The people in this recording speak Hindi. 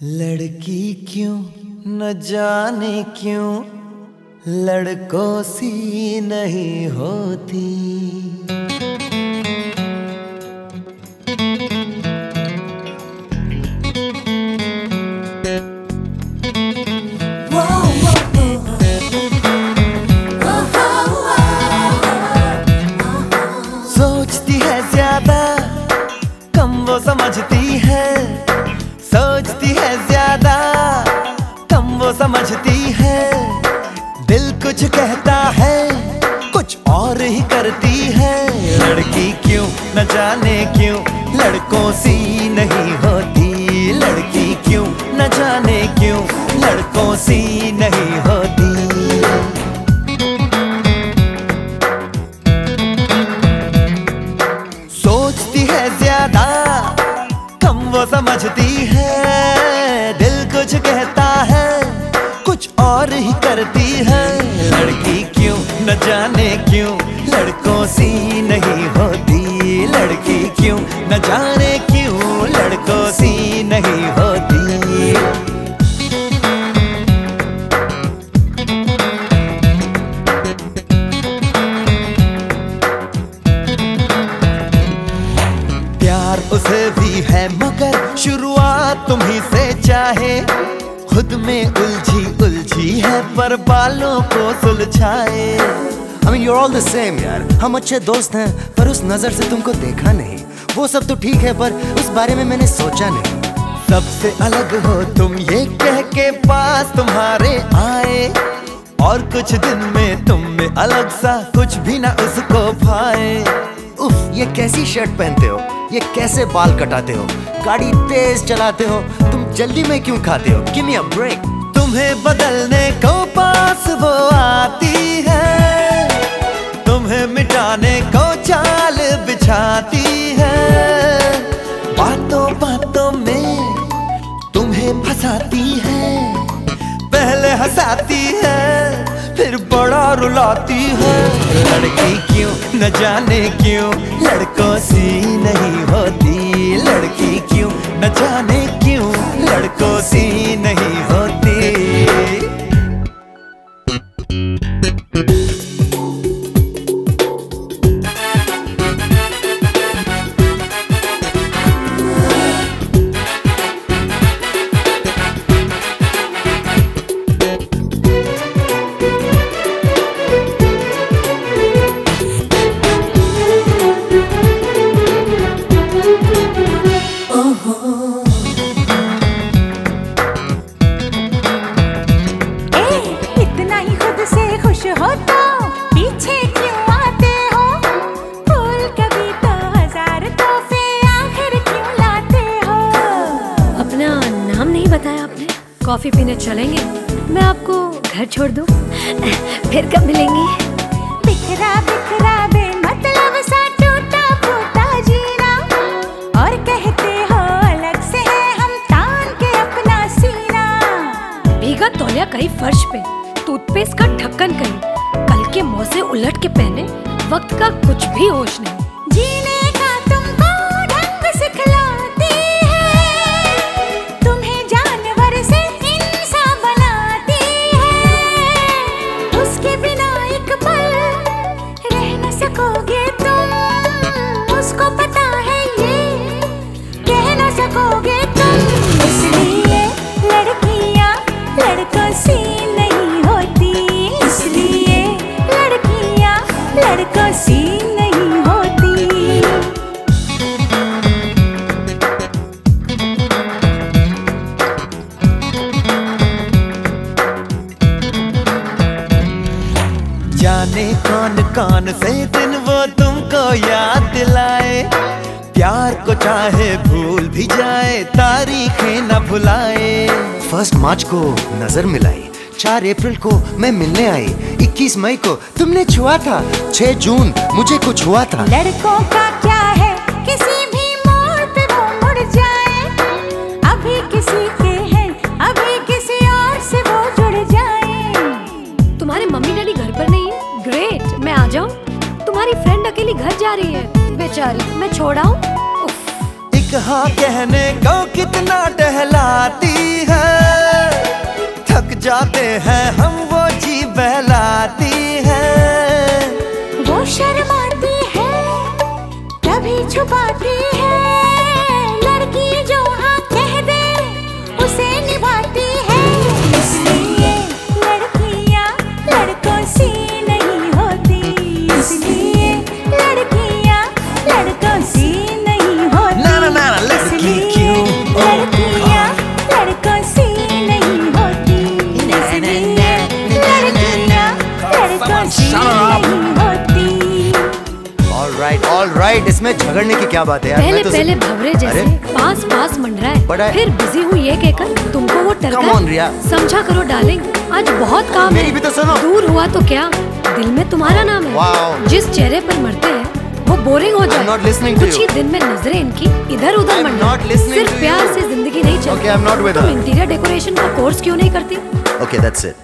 लड़की क्यों न जाने क्यों? लड़कों सी नहीं होती। सोचती है ज़्यादा कम वो समझती कुछ कहता है, कुछ और ही करती है। लड़की क्यों न जाने क्यों, लड़कों सी नहीं होती। लड़की क्यों न जाने क्यों, लड़कों सी नहीं होती। सोचती है ज़्यादा, कम वो समझती है। दिल कुछ कहता है क्यों? न जाने क्यों लड़कों सी नहीं होती। प्यार उसे भी है मगर शुरुआत तुम्ही से चाहे। खुद में उलझी उलझी है पर बालों को सुलझाए। Mean, you're all the same, यार। हम अच्छे दोस्त हैं पर उस नज़र से तुमको देखा नहीं। वो सब तो ठीक है, पर उस बारे में मैंने सोचा नहीं। सबसे अलग हो तुम ये कह के पास तुम्हारे आए, और कुछ दिन में तुम में अलग सा कुछ भी ना उसको भाए। उफ, ये कैसी शर्ट पहनते हो? ये कैसे बाल कटाते हो? गाड़ी तेज चलाते हो? तुम जल्दी में क्यों खाते हो? गिव मी अ ब्रेक तुम्हें बदलने को पास वो आती है, तुम्हें मिटाने को चाल बिछाती है हंसाती है, फिर बड़ा रुलाती है। लड़की क्यों न जाने क्यों, लड़कों सी नहीं होती। लड़की क्यों न जाने क्यों, लड़कों सी नहीं होती। कॉफ़ी पीने चलेंगे? मैं आपको घर छोड़ दूँ? फिर कब मिलेंगे? बिखरा बिखरा बे मतलब सा टूटा फूटा जीना। और कहते हो अलग से है हम तान के अपना सीना। भीगा तौलिया कहीं फर्श पे टूथपेस्ट का ढक्कन कहीं। कल के मौसे उलट के पहने वक्त का कुछ भी होश नहीं। कौन से दिन वो तुमको याद दिलाए। प्यार को चाहे भूल भी जाए तारीखें न भुलाए। फ़र्स्ट मार्च को नज़र मिलाई। चार अप्रैल को मैं मिलने आई। 21 मई को तुमने छुआ था। छह जून मुझे कुछ हुआ था। लड़कों का क्या है? किसी रही मैं छोड़ा हूँ? एक हाँ कहने को कितना टहलाती है। थक जाते हैं हम वो जी बहलाती है। वो शर्माती है कभी छुपाती ऑलराइट इसमें झगड़ने की क्या बात है यार? पहले तो पहले भवरे जैसे पास पास मंडरा है I- फिर बिज़ी हूँ ये कहकर तुमको वो रिया। समझा करो डार्लिंग आज बहुत काम मेरी है भी तो सुनो। दूर हुआ तो क्या? दिल में तुम्हारा नाम है। Wow. जिस चेहरे पर मरते हैं वो बोरिंग हो जाए। कुछ ही दिन में नज़रें इनकी इधर उधर मंडरा सिर्फ़ प्यार. से ज़िंदगी नहीं चलती Okay, तुम इंटीरियर डेकोरेशन का कोर्स क्यों नहीं करती? Okay that's it